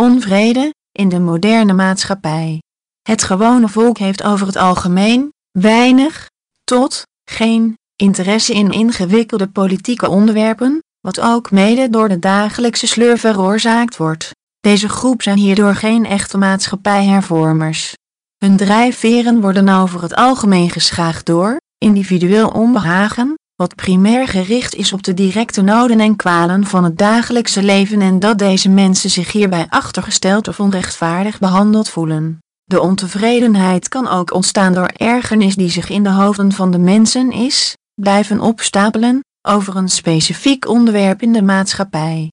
onvrede, in de moderne maatschappij. Het gewone volk heeft over het algemeen weinig, tot geen, interesse in ingewikkelde politieke onderwerpen, wat ook mede door de dagelijkse sleur veroorzaakt wordt. Deze groep zijn hierdoor geen echte maatschappijhervormers. Hun drijfveren worden over het algemeen geschaagd door individueel onbehagen, wat primair gericht is op de directe noden en kwalen van het dagelijkse leven en dat deze mensen zich hierbij achtergesteld of onrechtvaardig behandeld voelen. De ontevredenheid kan ook ontstaan door ergernis die zich in de hoofden van de mensen is, blijven opstapelen, over een specifiek onderwerp in de maatschappij.